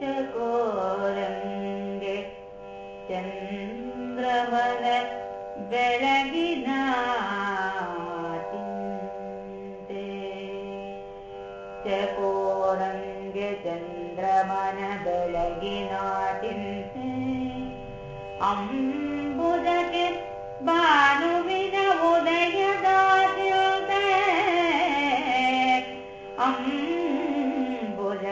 ಚಕೋರಂಗೆ ಚಂದ್ರಮನ ಬೆಳಗಿನ ಚಿಂತೆ ಚಕೋರಂಗೆ ಚಂದ್ರಮನ ಬೆಳಗಿನ ಚಿಂತೆ ಅಂಬುದಕ್ಕೆ ಭಾನುವಿನ ಉದಯದ ಚಿಂತೆ